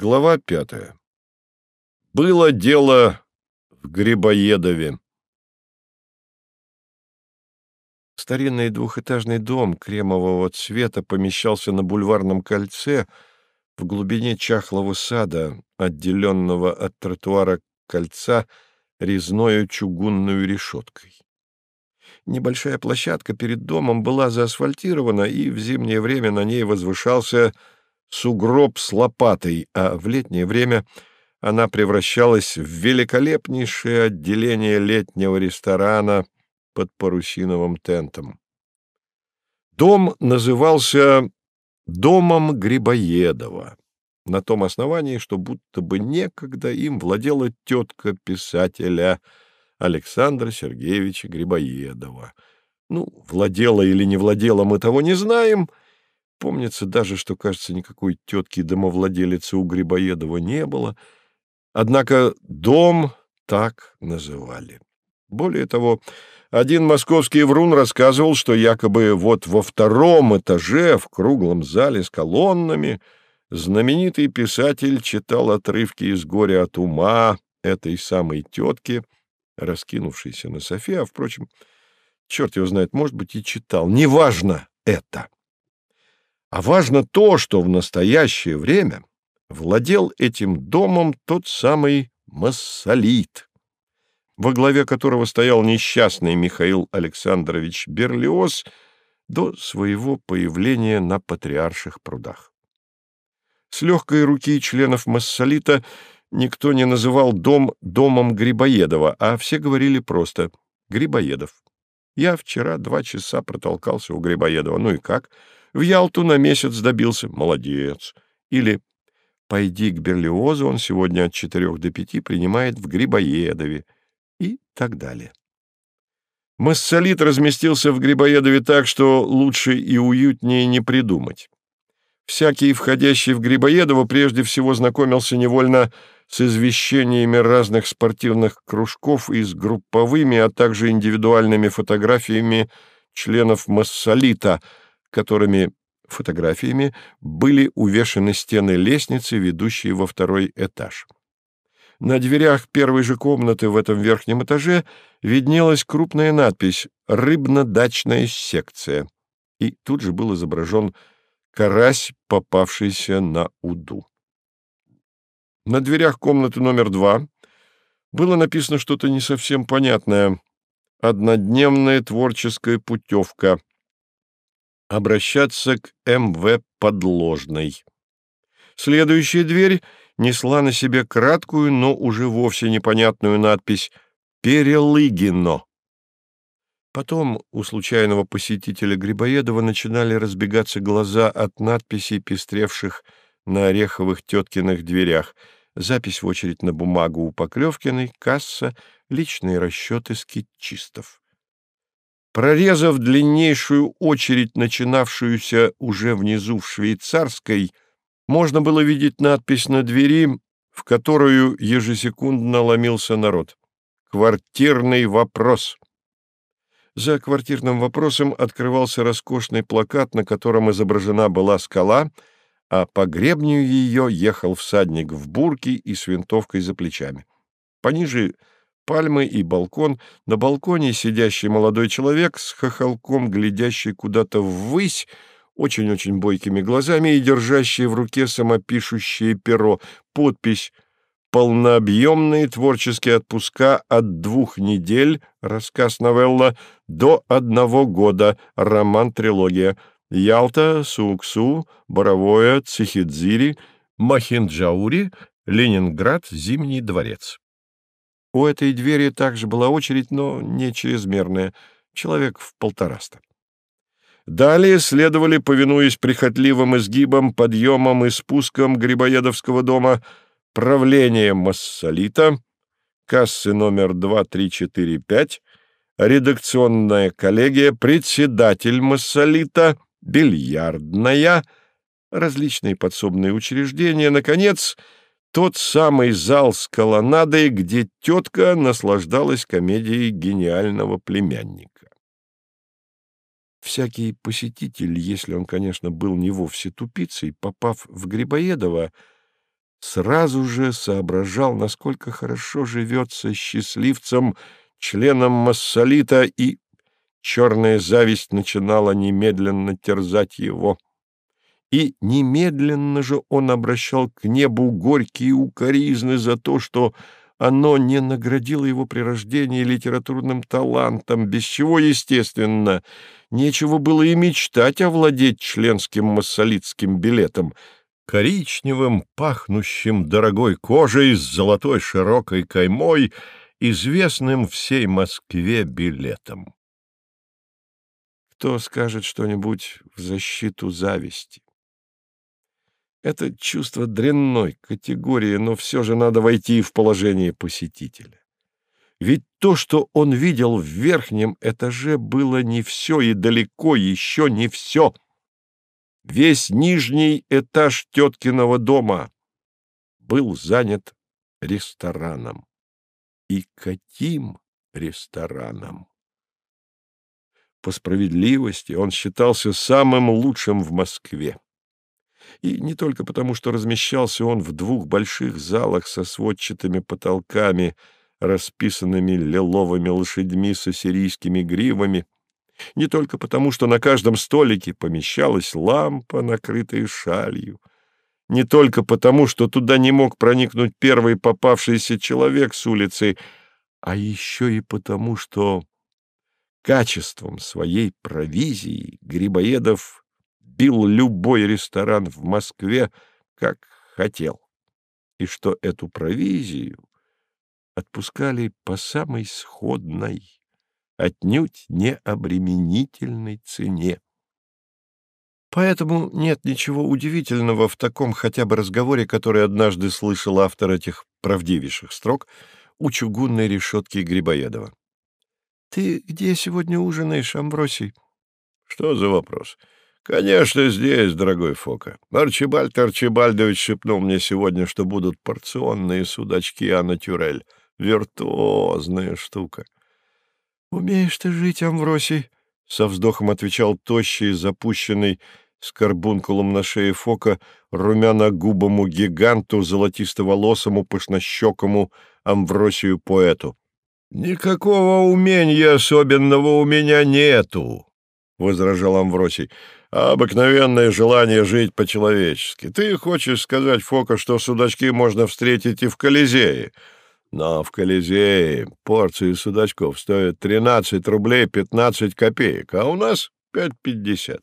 Глава пятая. Было дело в Грибоедове. Старинный двухэтажный дом кремового цвета помещался на бульварном кольце в глубине чахлого сада, отделенного от тротуара кольца резною чугунную решеткой. Небольшая площадка перед домом была заасфальтирована, и в зимнее время на ней возвышался сугроб с лопатой, а в летнее время она превращалась в великолепнейшее отделение летнего ресторана под парусиновым тентом. Дом назывался «Домом Грибоедова» на том основании, что будто бы некогда им владела тетка писателя Александра Сергеевича Грибоедова. Ну, владела или не владела, мы того не знаем — Помнится даже, что, кажется, никакой тетки-домовладелицы у Грибоедова не было. Однако дом так называли. Более того, один московский врун рассказывал, что якобы вот во втором этаже, в круглом зале с колоннами, знаменитый писатель читал отрывки из «Горя от ума» этой самой тетки, раскинувшейся на софе, а, впрочем, черт его знает, может быть, и читал. Неважно это. А важно то, что в настоящее время владел этим домом тот самый Массолит, во главе которого стоял несчастный Михаил Александрович Берлиоз до своего появления на Патриарших прудах. С легкой руки членов Массолита никто не называл дом домом Грибоедова, а все говорили просто «Грибоедов». Я вчера два часа протолкался у Грибоедова. Ну и как? — в Ялту на месяц добился. Молодец. Или «Пойди к Берлиозу, он сегодня от четырех до пяти принимает в Грибоедове» и так далее. Массолит разместился в Грибоедове так, что лучше и уютнее не придумать. Всякий, входящий в Грибоедово, прежде всего знакомился невольно с извещениями разных спортивных кружков и с групповыми, а также индивидуальными фотографиями членов Массолита — которыми фотографиями были увешаны стены лестницы, ведущие во второй этаж. На дверях первой же комнаты в этом верхнем этаже виднелась крупная надпись «Рыбно-дачная секция», и тут же был изображен карась, попавшийся на уду. На дверях комнаты номер два было написано что-то не совсем понятное. «Однодневная творческая путевка», обращаться к М.В. Подложной. Следующая дверь несла на себе краткую, но уже вовсе непонятную надпись «Перелыгино». Потом у случайного посетителя Грибоедова начинали разбегаться глаза от надписей, пестревших на ореховых теткиных дверях. Запись в очередь на бумагу у Поклевкиной, касса, личные расчеты скитчистов. Прорезав длиннейшую очередь, начинавшуюся уже внизу в швейцарской, можно было видеть надпись на двери, в которую ежесекундно ломился народ. «Квартирный вопрос». За квартирным вопросом открывался роскошный плакат, на котором изображена была скала, а по гребню ее ехал всадник в бурке и с винтовкой за плечами. Пониже пальмы и балкон. На балконе сидящий молодой человек с хохолком, глядящий куда-то ввысь, очень-очень бойкими глазами и держащий в руке самопишущее перо. Подпись «Полнообъемные творческие отпуска от двух недель, рассказ-новелла, до одного года, роман-трилогия, Ялта, Суксу, Боровое, Цихидзири, Махинджаури, Ленинград, Зимний дворец». У этой двери также была очередь, но не чрезмерная, человек в полтораста. Далее следовали, повинуясь прихотливым изгибам, подъемам и спускам Грибоедовского дома, правление Массолита, кассы номер 2345, редакционная коллегия, председатель Массолита, бильярдная, различные подсобные учреждения, наконец — тот самый зал с колоннадой, где тетка наслаждалась комедией гениального племянника. Всякий посетитель, если он, конечно, был не вовсе тупицей, попав в Грибоедово, сразу же соображал, насколько хорошо живется счастливцем, членом массолита, и черная зависть начинала немедленно терзать его. И немедленно же он обращал к небу горькие укоризны за то, что оно не наградило его при рождении литературным талантом, без чего, естественно, нечего было и мечтать овладеть членским массолитским билетом, коричневым, пахнущим дорогой кожей с золотой широкой каймой, известным всей Москве билетом. Кто скажет что-нибудь в защиту зависти? Это чувство дрянной категории, но все же надо войти в положение посетителя. Ведь то, что он видел в верхнем этаже, было не все и далеко еще не все. Весь нижний этаж теткиного дома был занят рестораном. И каким рестораном? По справедливости он считался самым лучшим в Москве. И не только потому, что размещался он в двух больших залах со сводчатыми потолками, расписанными лиловыми лошадьми с ассирийскими гривами, не только потому, что на каждом столике помещалась лампа, накрытая шалью, не только потому, что туда не мог проникнуть первый попавшийся человек с улицы, а еще и потому, что качеством своей провизии Грибоедов бил любой ресторан в Москве, как хотел, и что эту провизию отпускали по самой сходной, отнюдь не обременительной цене. Поэтому нет ничего удивительного в таком хотя бы разговоре, который однажды слышал автор этих правдивейших строк у чугунной решетки Грибоедова. — Ты где сегодня ужинаешь, Амбросий? — Что за вопрос? — «Конечно, здесь, дорогой Фока. Арчибальд Арчибальдович шепнул мне сегодня, что будут порционные судачки а натюрель. Виртуозная штука». «Умеешь ты жить, Амвросий?» — со вздохом отвечал тощий, запущенный, с карбункулом на шее Фока, румяно-губому гиганту, золотистоволосому, пышнощекому Амвросию-поэту. «Никакого умения особенного у меня нету», — возражал Амвросий а обыкновенное желание жить по-человечески. Ты хочешь сказать, Фока, что судачки можно встретить и в Колизее? Но в Колизее порции судачков стоят 13 рублей 15 копеек, а у нас 5,50.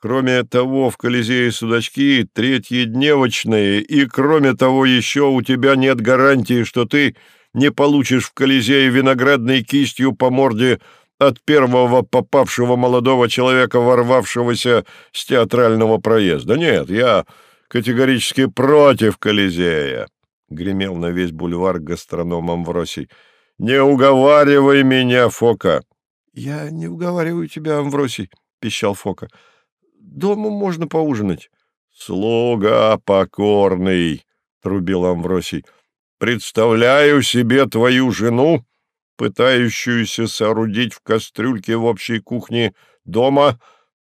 Кроме того, в Колизее судачки третьи дневочные, и кроме того, еще у тебя нет гарантии, что ты не получишь в Колизее виноградной кистью по морде от первого попавшего молодого человека, ворвавшегося с театрального проезда. Нет, я категорически против Колизея, — гремел на весь бульвар гастроном Амвросий. — Не уговаривай меня, Фока. — Я не уговариваю тебя, Амвросий, — пищал Фока. — Дома можно поужинать. — Слуга покорный, — трубил Амвросий. — Представляю себе твою жену, пытающуюся соорудить в кастрюльке в общей кухне дома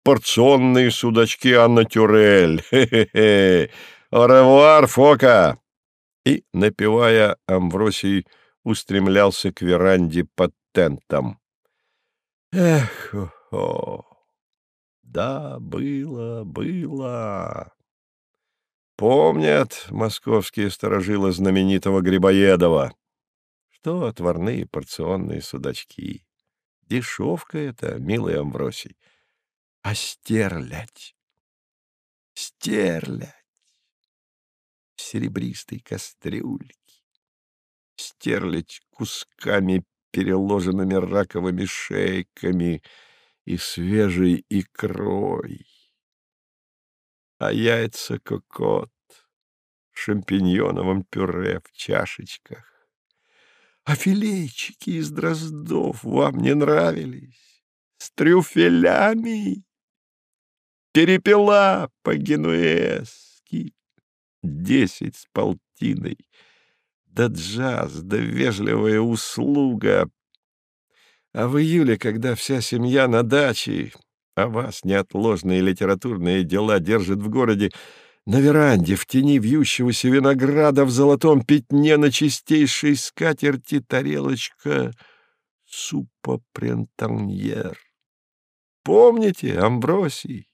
порционные судачки Анна Тюрель. Хе-хе-хе! Оревуар, Фока!» И, напевая, Амвросий устремлялся к веранде под тентом. «Эх, о, да, было, было!» Помнят московские сторожилы знаменитого Грибоедова. Что отварные порционные судачки? Дешевка это, милый Амвросий. А стерлядь? Стерлядь! В серебристой кастрюльке. Стерлядь кусками, переложенными раковыми шейками и свежей икрой. А яйца кокот в шампиньоновом пюре в чашечках а филейчики из дроздов вам не нравились? С трюфелями? Перепела по-генуэзски. Десять с полтиной. Да джаз, да вежливая услуга. А в июле, когда вся семья на даче, а вас неотложные литературные дела держат в городе, На веранде, в тени вьющегося винограда, в золотом пятне на чистейшей скатерти тарелочка супа прентаньер. Помните, Амбросий?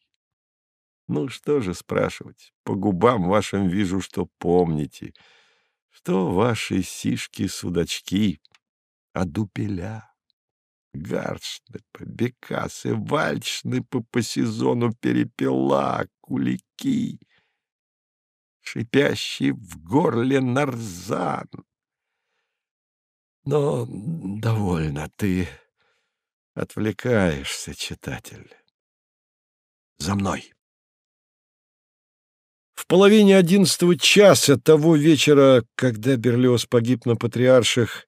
Ну, что же спрашивать? По губам вашим вижу, что помните. Что ваши сишки-судачки, а дупеля? Гаршнепы, бекасы, вальшнепы по сезону перепела, кулики, шипящий в горле нарзан. Но довольно ты отвлекаешься, читатель. За мной. В половине одиннадцатого часа того вечера, когда Берлиоз погиб на Патриарших,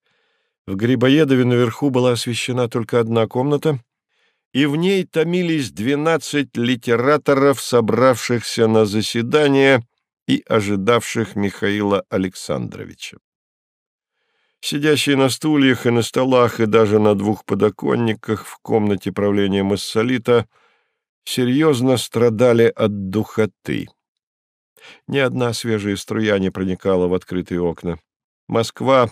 в Грибоедове наверху была освещена только одна комната, и в ней томились двенадцать литераторов, собравшихся на заседание и ожидавших Михаила Александровича. Сидящие на стульях и на столах, и даже на двух подоконниках в комнате правления Массолита серьезно страдали от духоты. Ни одна свежая струя не проникала в открытые окна. Москва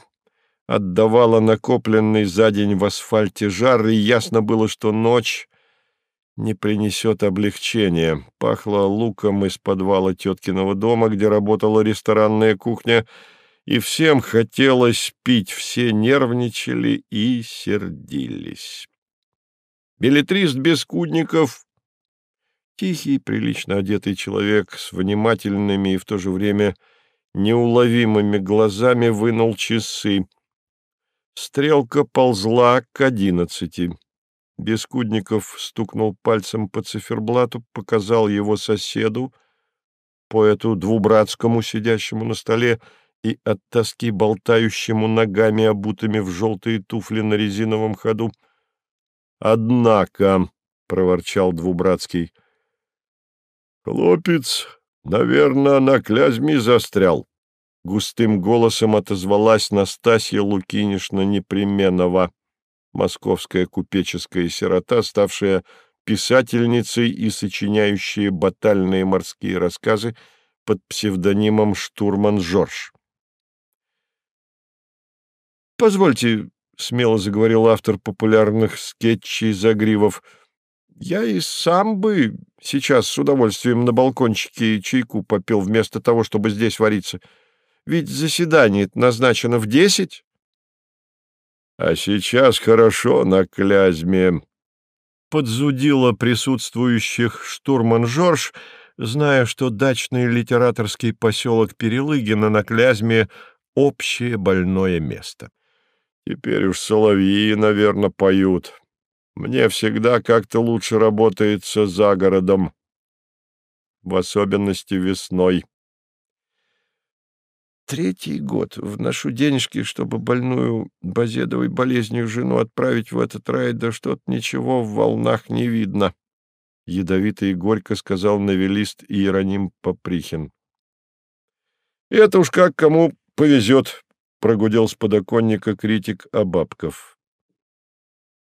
отдавала накопленный за день в асфальте жар, и ясно было, что ночь не принесет облегчения. Пахло луком из подвала теткиного дома, где работала ресторанная кухня, и всем хотелось пить, все нервничали и сердились. Билетрист Бескудников Тихий, прилично одетый человек с внимательными и в то же время неуловимыми глазами вынул часы. Стрелка ползла к одиннадцати. Бескудников стукнул пальцем по циферблату, показал его соседу, поэту двубратскому, сидящему на столе и от тоски болтающему ногами, обутыми в желтые туфли на резиновом ходу. «Однако», — проворчал двубратский, — «Хлопец, наверное, на клязьме застрял», — густым голосом отозвалась Настасья Лукинишна Непременова, московская купеческая сирота, ставшая писательницей и сочиняющая батальные морские рассказы под псевдонимом «Штурман Жорж». «Позвольте», — смело заговорил автор популярных скетчей Загривов, — я и сам бы сейчас с удовольствием на балкончике чайку попил вместо того, чтобы здесь вариться. Ведь заседание назначено в десять. А сейчас хорошо на Клязьме. Подзудила присутствующих штурман Жорж, зная, что дачный литераторский поселок Перелыгина на Клязьме — общее больное место. Теперь уж соловьи, наверное, поют. Мне всегда как-то лучше работается за городом, в особенности весной. Третий год вношу денежки, чтобы больную базедовой болезнью жену отправить в этот рай, да что-то ничего в волнах не видно. Ядовито и горько сказал новелист Иероним Поприхин. «Это уж как кому повезет», — прогудел с подоконника критик Абабков.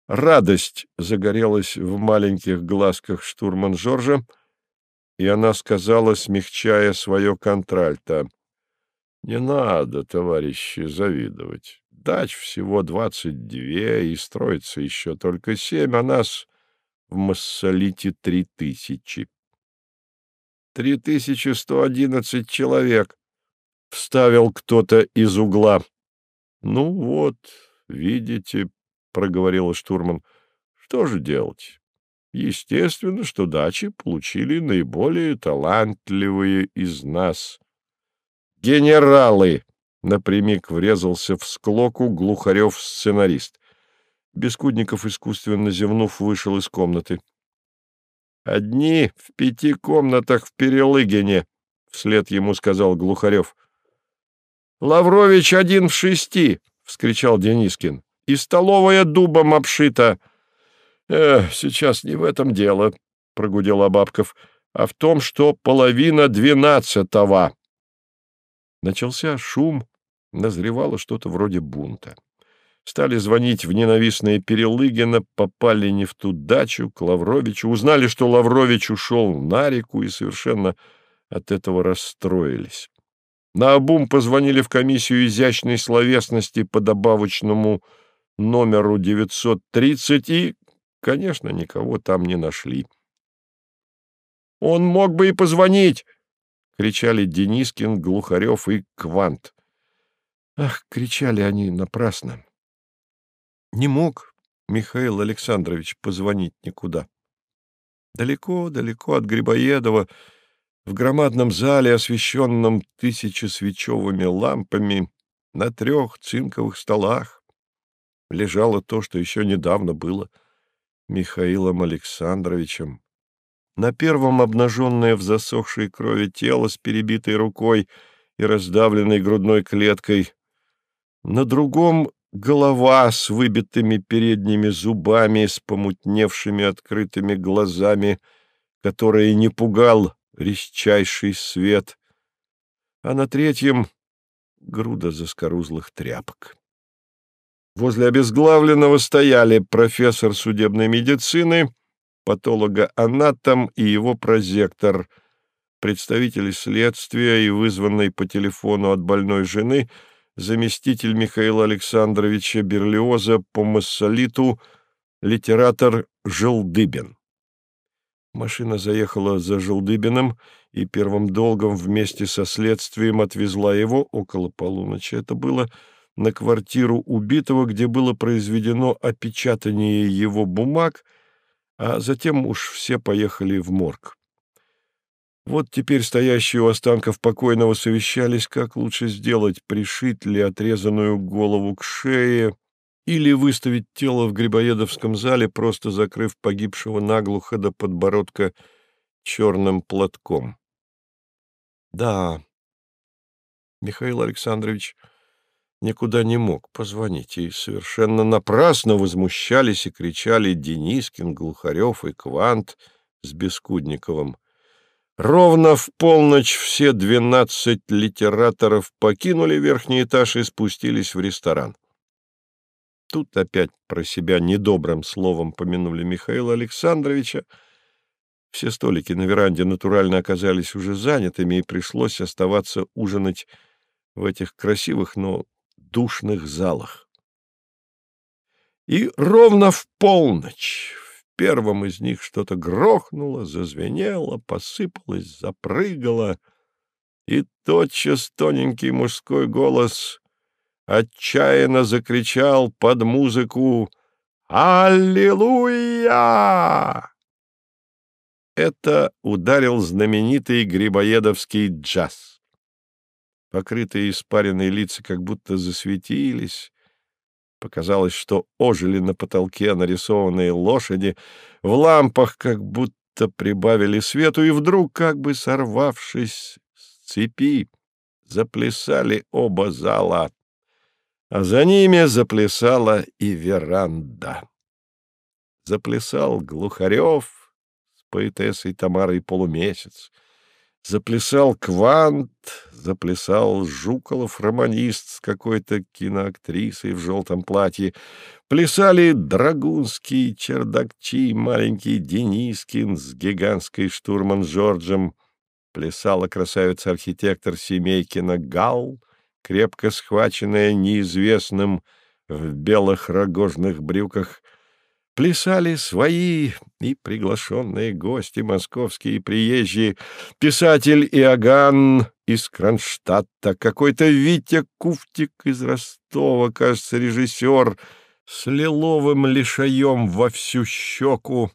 Радость загорелась в маленьких глазках штурман Жоржа, и она сказала, смягчая свое контральто, «Не надо, товарищи, завидовать. Дач всего двадцать две, и строится еще только семь, а нас в Массолите три тысячи». «Три тысячи сто одиннадцать человек», — вставил кто-то из угла. «Ну вот, видите, проговорила штурман. Что же делать? Естественно, что дачи получили наиболее талантливые из нас. Генералы! Напрямик врезался в склоку Глухарев-сценарист. Бескудников, искусственно зевнув, вышел из комнаты. «Одни в пяти комнатах в Перелыгине», — вслед ему сказал Глухарев. «Лаврович один в шести», — вскричал Денискин и столовая дубом обшита. — Эх, сейчас не в этом дело, — прогудел Абабков, — а в том, что половина двенадцатого. Начался шум, назревало что-то вроде бунта. Стали звонить в ненавистные Перелыгина, попали не в ту дачу, к Лавровичу, узнали, что Лаврович ушел на реку и совершенно от этого расстроились. Наобум позвонили в комиссию изящной словесности по добавочному номеру 930 и, конечно, никого там не нашли. «Он мог бы и позвонить!» — кричали Денискин, Глухарев и Квант. Ах, кричали они напрасно. Не мог Михаил Александрович позвонить никуда. Далеко-далеко от Грибоедова, в громадном зале, освещенном тысячесвечевыми лампами, на трех цинковых столах, лежало то, что еще недавно было Михаилом Александровичем. На первом обнаженное в засохшей крови тело с перебитой рукой и раздавленной грудной клеткой, на другом — голова с выбитыми передними зубами, с помутневшими открытыми глазами, которые не пугал резчайший свет, а на третьем — груда заскорузлых тряпок. Возле обезглавленного стояли профессор судебной медицины, патологоанатом и его прозектор, представители следствия и вызванный по телефону от больной жены заместитель Михаила Александровича Берлиоза по массолиту, литератор Желдыбин. Машина заехала за Желдыбиным и первым долгом вместе со следствием отвезла его, около полуночи это было, на квартиру убитого, где было произведено опечатание его бумаг, а затем уж все поехали в морг. Вот теперь стоящие у останков покойного совещались, как лучше сделать, пришить ли отрезанную голову к шее, или выставить тело в Грибоедовском зале, просто закрыв погибшего наглухо до подбородка черным платком. Да, Михаил Александрович никуда не мог позвонить, и совершенно напрасно возмущались и кричали Денискин, Глухарев и Квант с Бескудниковым. Ровно в полночь все двенадцать литераторов покинули верхний этаж и спустились в ресторан. Тут опять про себя недобрым словом помянули Михаила Александровича. Все столики на веранде натурально оказались уже занятыми, и пришлось оставаться ужинать в этих красивых, но душных залах. И ровно в полночь в первом из них что-то грохнуло, зазвенело, посыпалось, запрыгало, и тотчас тоненький мужской голос отчаянно закричал под музыку «Аллилуйя!». Это ударил знаменитый грибоедовский джаз. Покрытые испаренные лица как будто засветились. Показалось, что ожили на потолке нарисованные лошади, в лампах как будто прибавили свету, и вдруг, как бы сорвавшись с цепи, заплясали оба зала а за ними заплясала и веранда. Заплясал Глухарев с поэтессой Тамарой Полумесяц, заплясал Квант, заплясал Жуколов, романист с какой-то киноактрисой в желтом платье, плясали Драгунский, Чердакчи, маленький Денискин с гигантской штурман Джорджем, плясала красавица-архитектор Семейкина Гал — крепко схваченная неизвестным в белых рогожных брюках, плясали свои и приглашенные гости, московские приезжие, писатель Иоганн из Кронштадта, какой-то Витя Куфтик из Ростова, кажется, режиссер, с лиловым лишаем во всю щеку,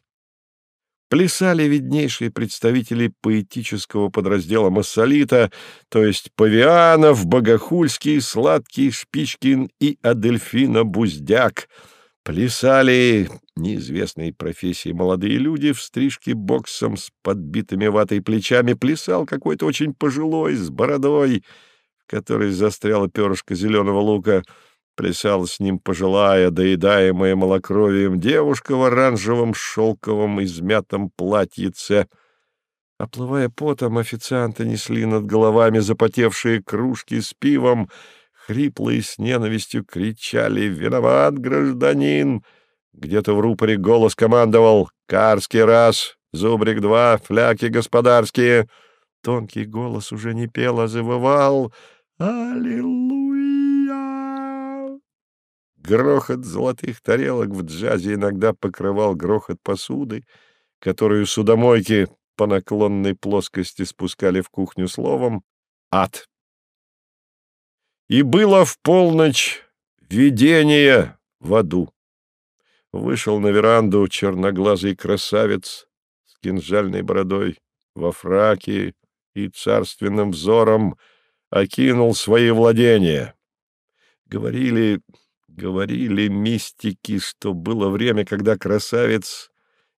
плясали виднейшие представители поэтического подраздела Массолита, то есть Павианов, Богохульский, Сладкий, Шпичкин и Адельфина Буздяк. Плясали неизвестные профессии молодые люди в стрижке боксом с подбитыми ватой плечами. Плясал какой-то очень пожилой, с бородой, в которой застряла перышко зеленого лука — Плясала с ним пожилая, доедаемая малокровием девушка в оранжевом шелковом измятом платьице. Оплывая потом, официанты несли над головами запотевшие кружки с пивом, хриплые с ненавистью кричали «Виноват, гражданин!» Где-то в рупоре голос командовал «Карский раз, зубрик два, фляки господарские!» Тонкий голос уже не пел, а завывал «Аллилуйя!». Грохот золотых тарелок в джазе иногда покрывал грохот посуды, которую судомойки по наклонной плоскости спускали в кухню словом «ад». И было в полночь видение в аду. Вышел на веранду черноглазый красавец с кинжальной бородой во фраке и царственным взором окинул свои владения. Говорили, говорили мистики, что было время, когда красавец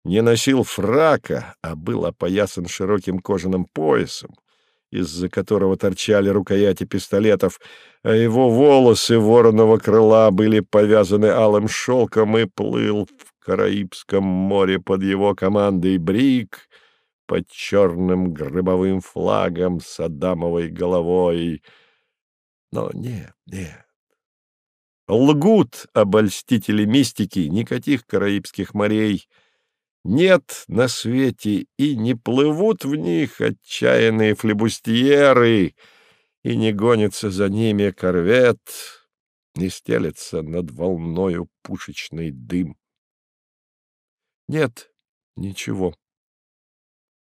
не носил фрака, а был опоясан широким кожаным поясом, из-за которого торчали рукояти пистолетов, а его волосы вороного крыла были повязаны алым шелком и плыл в Караибском море под его командой Брик под черным гробовым флагом с Адамовой головой. Но нет, нет. Лгут обольстители мистики, никаких Караибских морей — нет на свете, и не плывут в них отчаянные флебустьеры, и не гонится за ними корвет, не стелется над волною пушечный дым. Нет ничего.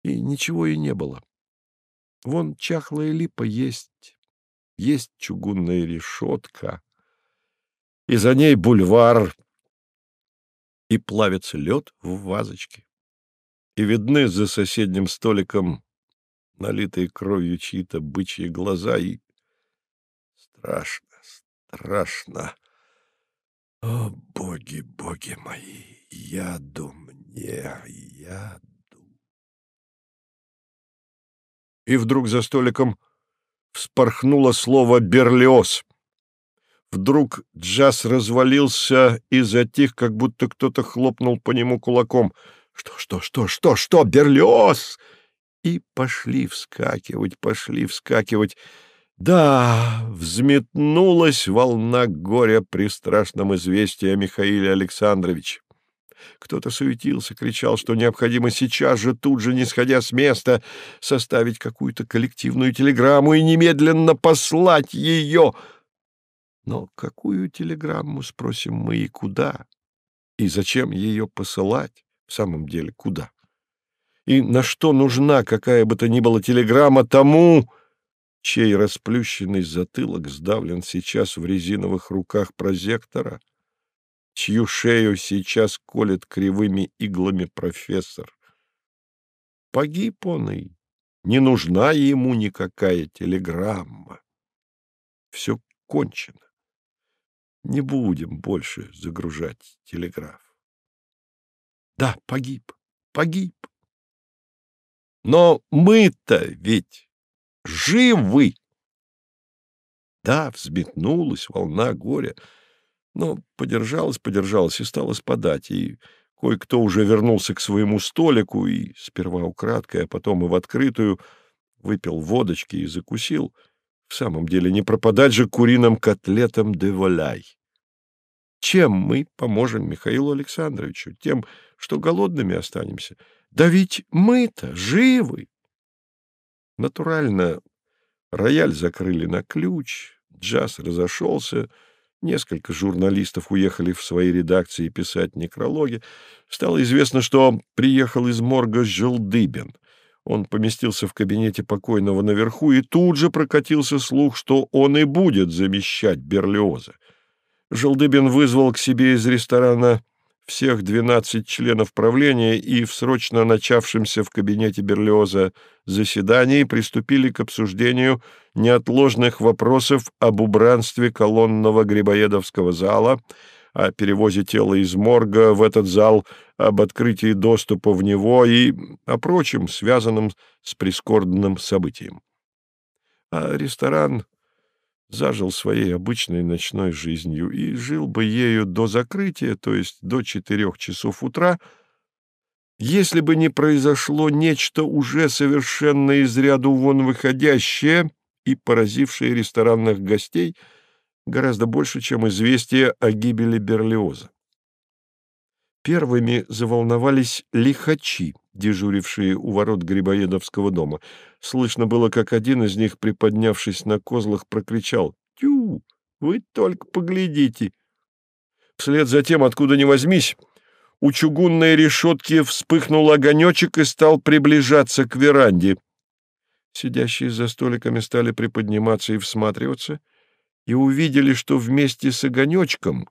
И ничего и не было. Вон чахлая липа есть, есть чугунная решетка, и за ней бульвар — и плавится лед в вазочке. И видны за соседним столиком налитые кровью чьи-то бычьи глаза, и страшно, страшно. О, боги, боги мои, яду мне, яду. И вдруг за столиком вспорхнуло слово «Берлиоз». Вдруг джаз развалился и затих, как будто кто-то хлопнул по нему кулаком. «Что, что, что, что, что, Берлиоз!» И пошли вскакивать, пошли вскакивать. Да, взметнулась волна горя при страшном известии о Михаиле Александровиче. Кто-то суетился, кричал, что необходимо сейчас же, тут же, не сходя с места, составить какую-то коллективную телеграмму и немедленно послать ее — но какую телеграмму, спросим мы, и куда? И зачем ее посылать? В самом деле, куда? И на что нужна какая бы то ни была телеграмма тому, чей расплющенный затылок сдавлен сейчас в резиновых руках прозектора, чью шею сейчас колет кривыми иглами профессор? Погиб он и не нужна ему никакая телеграмма. Все кончено. Не будем больше загружать телеграф. Да, погиб, погиб. Но мы-то ведь живы. Да, взметнулась волна горя, но подержалась, подержалась и стала спадать, и кое-кто уже вернулся к своему столику и сперва украдкой, а потом и в открытую выпил водочки и закусил — в самом деле, не пропадать же куриным котлетам де воляй. Чем мы поможем Михаилу Александровичу? Тем, что голодными останемся. Да ведь мы-то живы. Натурально, рояль закрыли на ключ, джаз разошелся, несколько журналистов уехали в свои редакции писать некрологи. Стало известно, что приехал из морга Желдыбин — он поместился в кабинете покойного наверху, и тут же прокатился слух, что он и будет замещать Берлиоза. Желдыбин вызвал к себе из ресторана всех двенадцать членов правления и в срочно начавшемся в кабинете Берлиоза заседании приступили к обсуждению неотложных вопросов об убранстве колонного Грибоедовского зала, о перевозе тела из морга в этот зал, об открытии доступа в него и о прочем, связанном с прискорбным событием. А ресторан зажил своей обычной ночной жизнью и жил бы ею до закрытия, то есть до четырех часов утра, если бы не произошло нечто уже совершенно из ряду вон выходящее и поразившее ресторанных гостей — гораздо больше, чем известие о гибели Берлиоза. Первыми заволновались лихачи, дежурившие у ворот Грибоедовского дома. Слышно было, как один из них, приподнявшись на козлах, прокричал «Тю! Вы только поглядите!» Вслед за тем, откуда ни возьмись, у чугунной решетки вспыхнул огонечек и стал приближаться к веранде. Сидящие за столиками стали приподниматься и всматриваться, и увидели, что вместе с огонечком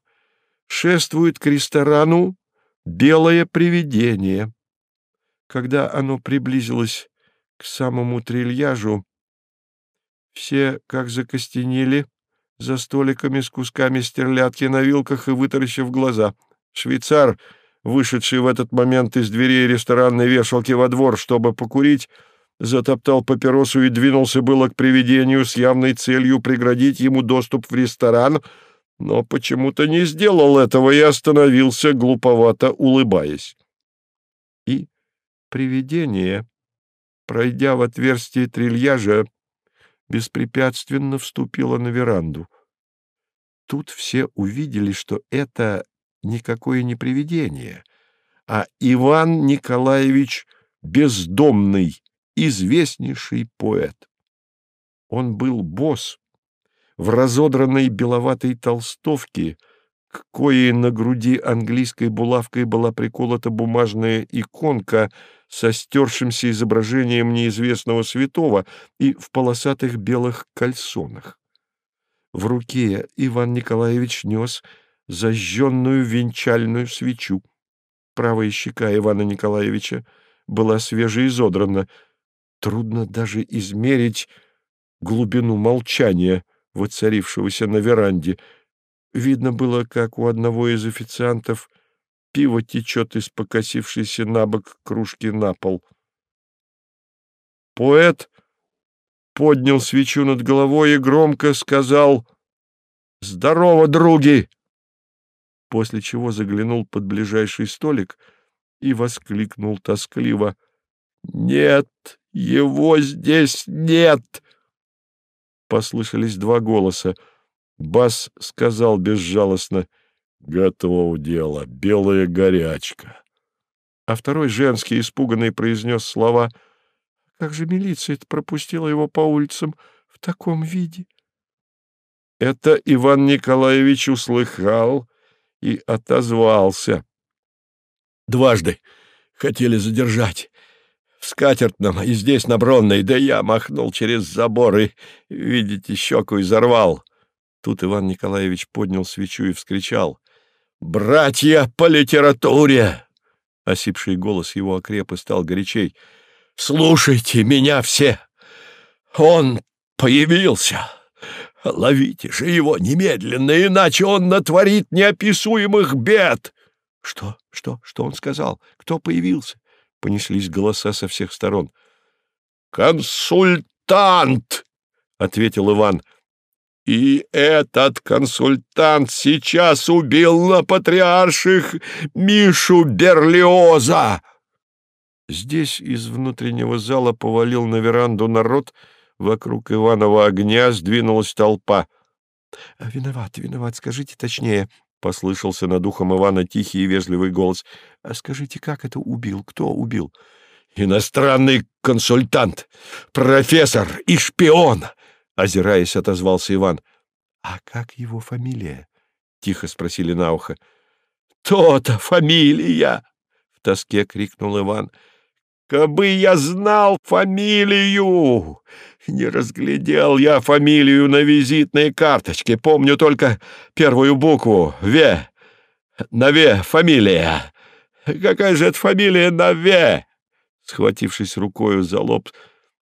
шествует к ресторану белое привидение. Когда оно приблизилось к самому трильяжу, все, как закостенели, за столиками с кусками стерлядки на вилках и вытаращив глаза. Швейцар, вышедший в этот момент из дверей ресторанной вешалки во двор, чтобы покурить, затоптал папиросу и двинулся было к привидению с явной целью преградить ему доступ в ресторан, но почему-то не сделал этого и остановился, глуповато улыбаясь. И привидение, пройдя в отверстие трильяжа, беспрепятственно вступило на веранду. Тут все увидели, что это никакое не привидение, а Иван Николаевич Бездомный, известнейший поэт. Он был босс в разодранной беловатой толстовке, к коей на груди английской булавкой была приколота бумажная иконка со стершимся изображением неизвестного святого и в полосатых белых кальсонах. В руке Иван Николаевич нес зажженную венчальную свечу. Правая щека Ивана Николаевича была свежеизодрана, Трудно даже измерить глубину молчания, воцарившегося на веранде. Видно было, как у одного из официантов пиво течет из покосившейся на бок кружки на пол. Поэт поднял свечу над головой и громко сказал «Здорово, други!» После чего заглянул под ближайший столик и воскликнул тоскливо «Нет, его здесь нет!» Послышались два голоса. Бас сказал безжалостно «Готово дело, белая горячка». А второй женский, испуганный, произнес слова «Как же милиция пропустила его по улицам в таком виде?» Это Иван Николаевич услыхал и отозвался. «Дважды хотели задержать в скатертном и здесь на Бронной, да я махнул через забор и, видите, щеку изорвал. Тут Иван Николаевич поднял свечу и вскричал. «Братья по литературе!» Осипший голос его окреп и стал горячей. «Слушайте меня все! Он появился! Ловите же его немедленно, иначе он натворит неописуемых бед!» «Что? Что? Что он сказал? Кто появился?» Понеслись голоса со всех сторон. «Консультант!» — ответил Иван. «И этот консультант сейчас убил на патриарших Мишу Берлиоза!» Здесь из внутреннего зала повалил на веранду народ, вокруг Иванова огня сдвинулась толпа. «Виноват, виноват, скажите точнее», — послышался над ухом Ивана тихий и вежливый голос. — А скажите, как это убил? Кто убил? — Иностранный консультант, профессор и шпион! — озираясь, отозвался Иван. — А как его фамилия? — тихо спросили на ухо. — То-то фамилия! — в тоске крикнул Иван. — Кабы я знал фамилию! Не разглядел я фамилию на визитной карточке. Помню только первую букву — «В». «Наве» фамилия. Какая же это фамилия «Наве»?» Схватившись рукою за лоб,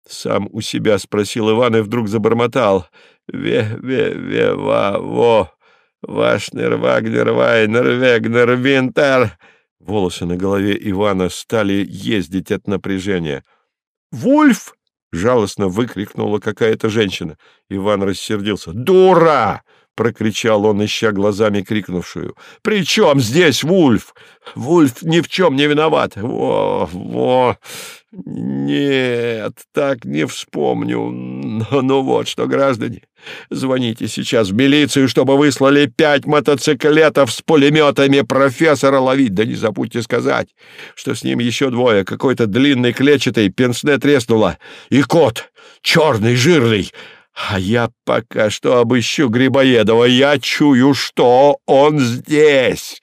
сам у себя спросил Иван и вдруг забормотал. «Ве, ве, ве, ва, во, Вашнер, Вагнер, Вайнер, Вегнер, Винтер». Волосы на голове Ивана стали ездить от напряжения. «Вульф!» — жалостно выкрикнула какая-то женщина. Иван рассердился. «Дура!» — прокричал он, ища глазами крикнувшую. «При чем здесь Вульф? Вульф ни в чем не виноват. Во, во! Нет, так не вспомню. Ну, ну вот что, граждане, звоните сейчас в милицию, чтобы выслали пять мотоциклетов с пулеметами профессора ловить. Да не забудьте сказать, что с ним еще двое. Какой-то длинный клетчатый, пенсне треснуло. И кот, черный, жирный. А я пока что обыщу Грибоедова. Я чую, что он здесь.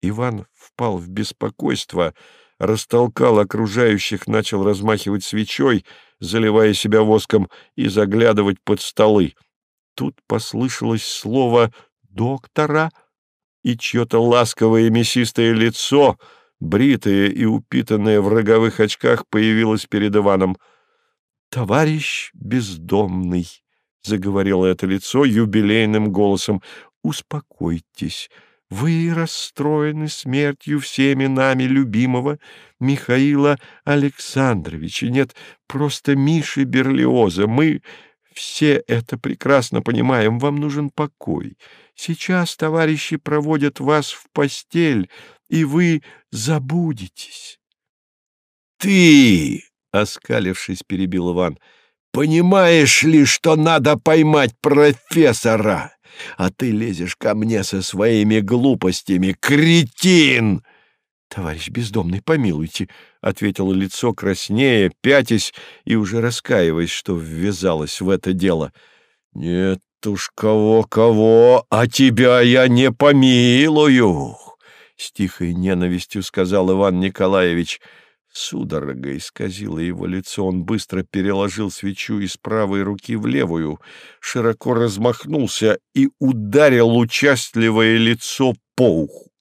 Иван впал в беспокойство, растолкал окружающих, начал размахивать свечой — заливая себя воском, и заглядывать под столы. Тут послышалось слово «доктора», и чье-то ласковое мясистое лицо, бритое и упитанное в роговых очках, появилось перед Иваном. «Товарищ бездомный», — заговорило это лицо юбилейным голосом, — «успокойтесь». Вы расстроены смертью всеми нами любимого Михаила Александровича. Нет, просто Миши Берлиоза. Мы все это прекрасно понимаем. Вам нужен покой. Сейчас товарищи проводят вас в постель, и вы забудетесь. — Ты, — оскалившись, перебил Иван, — понимаешь ли, что надо поймать профессора? а ты лезешь ко мне со своими глупостями, кретин!» «Товарищ бездомный, помилуйте», — ответило лицо краснее, пятясь и уже раскаиваясь, что ввязалась в это дело. «Нет уж кого-кого, а тебя я не помилую!» С тихой ненавистью сказал Иван Николаевич — Судорога исказила его лицо, он быстро переложил свечу из правой руки в левую, широко размахнулся и ударил участливое лицо по уху.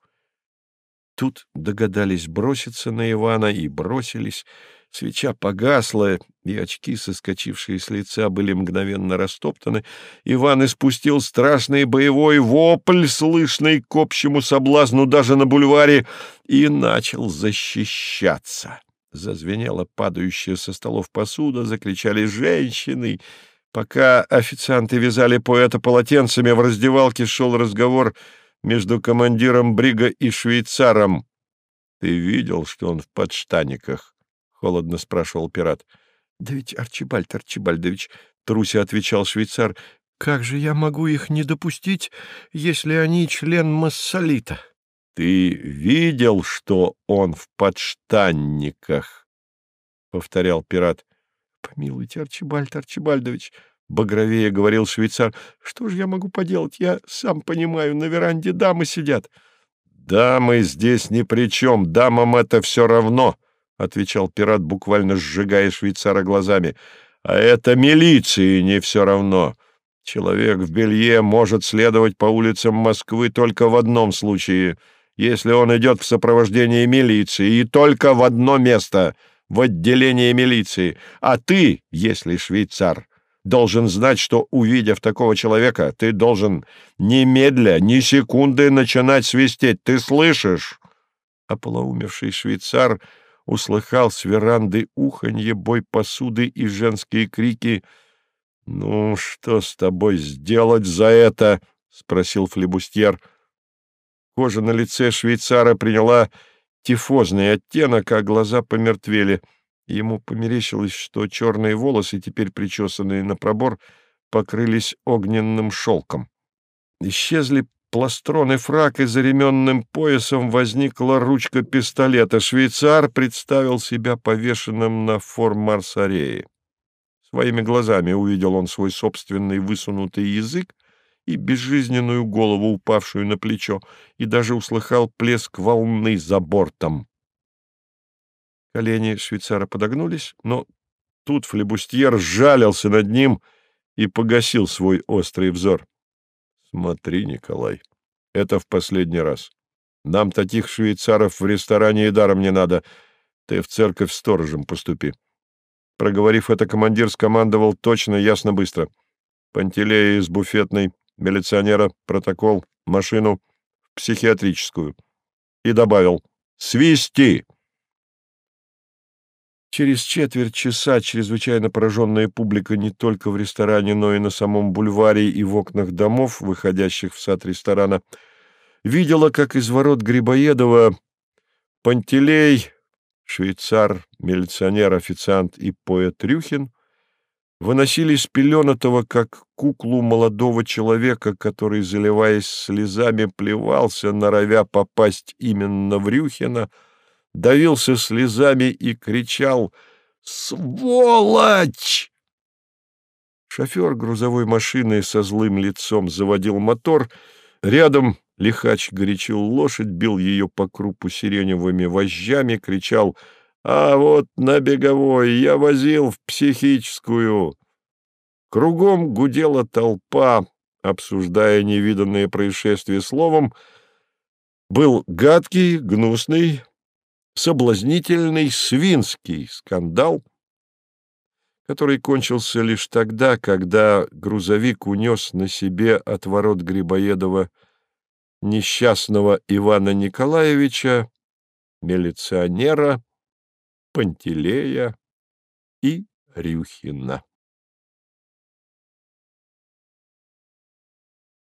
Тут догадались броситься на Ивана и бросились. Свеча погасла, и очки, соскочившие с лица, были мгновенно растоптаны. Иван испустил страшный боевой вопль, слышный к общему соблазну даже на бульваре, и начал защищаться. Зазвенела падающая со столов посуда, закричали женщины. Пока официанты вязали поэта полотенцами, в раздевалке шел разговор между командиром Брига и швейцаром. — Ты видел, что он в подштаниках? — холодно спрашивал пират. — Да ведь, Арчибальд Арчибальдович, — Труся отвечал швейцар, — как же я могу их не допустить, если они член массолита? — Ты видел, что он в подштанниках? — повторял пират. — Помилуйте, Арчибальд Арчибальдович, — багровее говорил швейцар, — что же я могу поделать? Я сам понимаю, на веранде дамы сидят. — Дамы здесь ни при чем, дамам это все равно, —— отвечал пират, буквально сжигая швейцара глазами. — А это милиции не все равно. Человек в белье может следовать по улицам Москвы только в одном случае, если он идет в сопровождении милиции, и только в одно место — в отделение милиции. А ты, если швейцар, должен знать, что, увидев такого человека, ты должен немедля, ни секунды начинать свистеть. Ты слышишь? Ополоумевший швейцар услыхал с веранды уханье, бой посуды и женские крики. — Ну, что с тобой сделать за это? — спросил флебустьер. Кожа на лице швейцара приняла тифозный оттенок, а глаза помертвели. Ему померещилось, что черные волосы, теперь причесанные на пробор, покрылись огненным шелком. Исчезли пластрон и фрак, и за ременным поясом возникла ручка пистолета. Швейцар представил себя повешенным на форм-марсарее. Своими глазами увидел он свой собственный высунутый язык и безжизненную голову, упавшую на плечо, и даже услыхал плеск волны за бортом. Колени швейцара подогнулись, но тут флебустьер сжалился над ним и погасил свой острый взор. Смотри, Николай, это в последний раз. Нам таких швейцаров в ресторане и даром не надо. Ты в церковь сторожем поступи. Проговорив это, командир скомандовал точно, ясно, быстро. Пантелея из буфетной, милиционера, протокол, машину, психиатрическую. И добавил «Свисти!» Через четверть часа чрезвычайно пораженная публика не только в ресторане, но и на самом бульваре и в окнах домов, выходящих в сад ресторана, видела, как из ворот Грибоедова Пантелей, швейцар, милиционер, официант и поэт Рюхин выносили спеленатого, как куклу молодого человека, который, заливаясь слезами, плевался, норовя попасть именно в Рюхина, давился слезами и кричал «Сволочь!». Шофер грузовой машины со злым лицом заводил мотор. Рядом лихач горячил лошадь, бил ее по крупу сиреневыми вожжами, кричал «А вот на беговой я возил в психическую!» Кругом гудела толпа, обсуждая невиданное происшествие словом. Был гадкий, гнусный, соблазнительный, свинский скандал, который кончился лишь тогда, когда грузовик унес на себе от ворот Грибоедова несчастного Ивана Николаевича, милиционера, Пантелея и Рюхина.